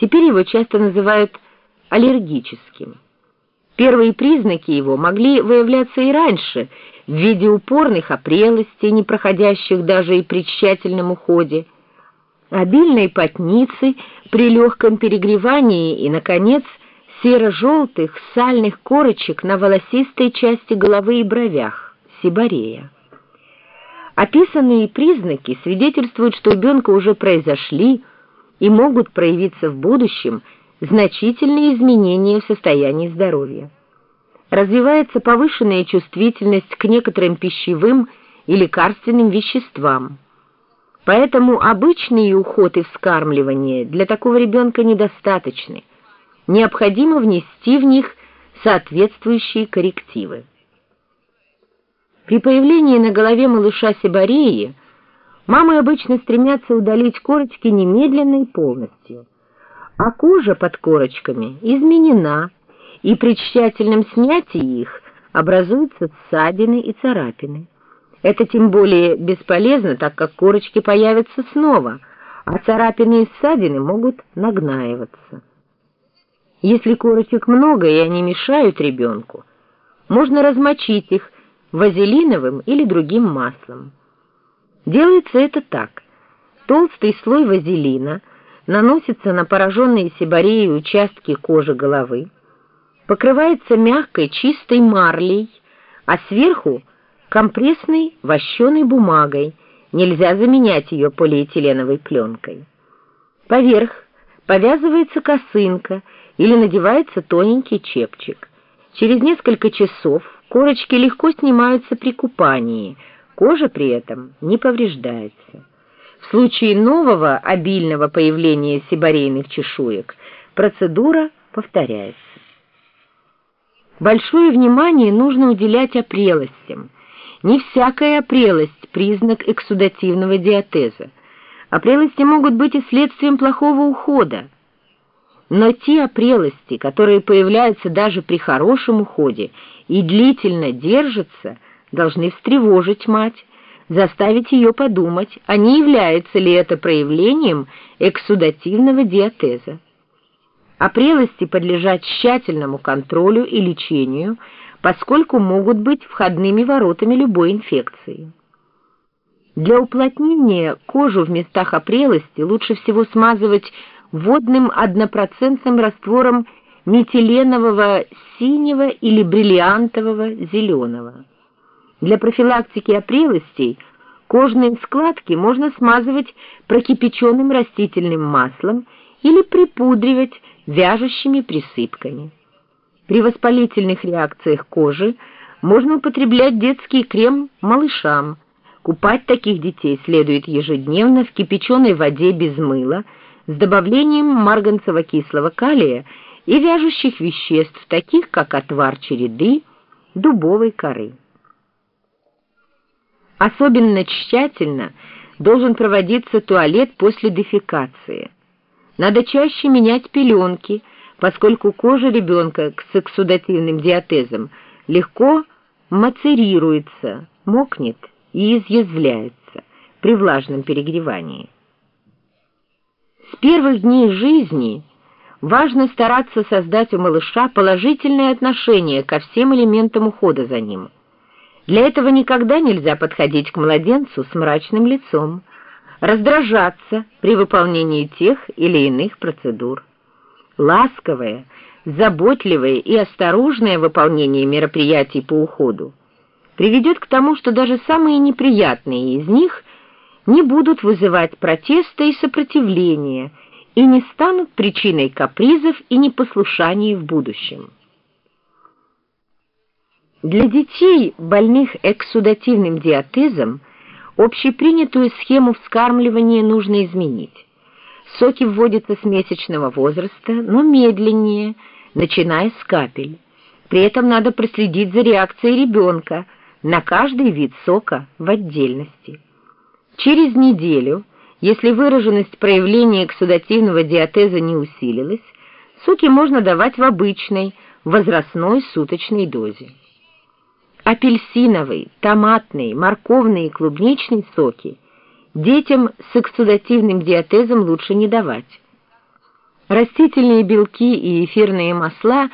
Теперь его часто называют аллергическим. Первые признаки его могли выявляться и раньше в виде упорных опрелостей, не проходящих даже и при тщательном уходе, обильной потницы при легком перегревании и, наконец, серо-желтых сальных корочек на волосистой части головы и бровях, сибарея. Описанные признаки свидетельствуют, что у ребенка уже произошли и могут проявиться в будущем значительные изменения в состоянии здоровья. Развивается повышенная чувствительность к некоторым пищевым и лекарственным веществам. Поэтому обычный уход и вскармливание для такого ребенка недостаточны. Необходимо внести в них соответствующие коррективы. При появлении на голове малыша сибареи мамы обычно стремятся удалить корочки немедленно и полностью, а кожа под корочками изменена, и при тщательном снятии их образуются ссадины и царапины. Это тем более бесполезно, так как корочки появятся снова, а царапины и ссадины могут нагнаиваться. Если корочек много и они мешают ребенку, можно размочить их вазелиновым или другим маслом. Делается это так. Толстый слой вазелина наносится на пораженные сибареей участки кожи головы, покрывается мягкой чистой марлей, а сверху компрессной вощеной бумагой, нельзя заменять ее полиэтиленовой пленкой. Поверх повязывается косынка или надевается тоненький чепчик. Через несколько часов корочки легко снимаются при купании, кожа при этом не повреждается. В случае нового обильного появления сибарейных чешуек процедура повторяется. Большое внимание нужно уделять опрелостям. Не всякая опрелость – признак эксудативного диатеза. Опрелости могут быть и следствием плохого ухода. Но те опрелости, которые появляются даже при хорошем уходе и длительно держатся, должны встревожить мать, заставить ее подумать, а не является ли это проявлением эксудативного диатеза. Опрелости подлежат тщательному контролю и лечению, поскольку могут быть входными воротами любой инфекции. Для уплотнения кожу в местах опрелости лучше всего смазывать водным однопроцентным раствором метиленового синего или бриллиантового зеленого. Для профилактики опрелостей кожные складки можно смазывать прокипяченным растительным маслом или припудривать вяжущими присыпками. При воспалительных реакциях кожи можно употреблять детский крем малышам. Купать таких детей следует ежедневно в кипяченой воде без мыла с добавлением марганцево-кислого калия и вяжущих веществ, таких как отвар череды, дубовой коры. Особенно тщательно должен проводиться туалет после дефекации. Надо чаще менять пеленки, поскольку кожа ребенка с эксудативным диатезом легко мацерируется, мокнет и изъязвляется при влажном перегревании. С первых дней жизни важно стараться создать у малыша положительное отношение ко всем элементам ухода за ним. Для этого никогда нельзя подходить к младенцу с мрачным лицом, раздражаться при выполнении тех или иных процедур. Ласковое, заботливое и осторожное выполнение мероприятий по уходу приведет к тому, что даже самые неприятные из них не будут вызывать протеста и сопротивления и не станут причиной капризов и непослушаний в будущем. Для детей, больных эксудативным диатезом, Общепринятую схему вскармливания нужно изменить. Соки вводятся с месячного возраста, но медленнее, начиная с капель. При этом надо проследить за реакцией ребенка на каждый вид сока в отдельности. Через неделю, если выраженность проявления эксудативного диатеза не усилилась, соки можно давать в обычной, возрастной суточной дозе апельсиновый, томатный, морковный и клубничный соки детям с эксудативным диатезом лучше не давать. Растительные белки и эфирные масла